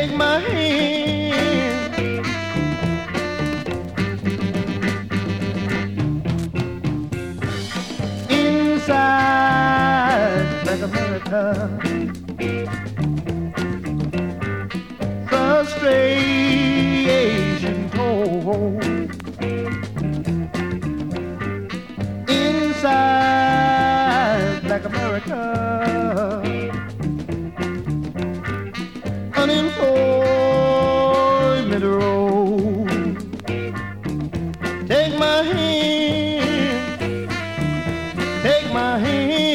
take my hand. Inside like America. Frustration told. Inside like America.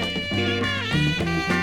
Música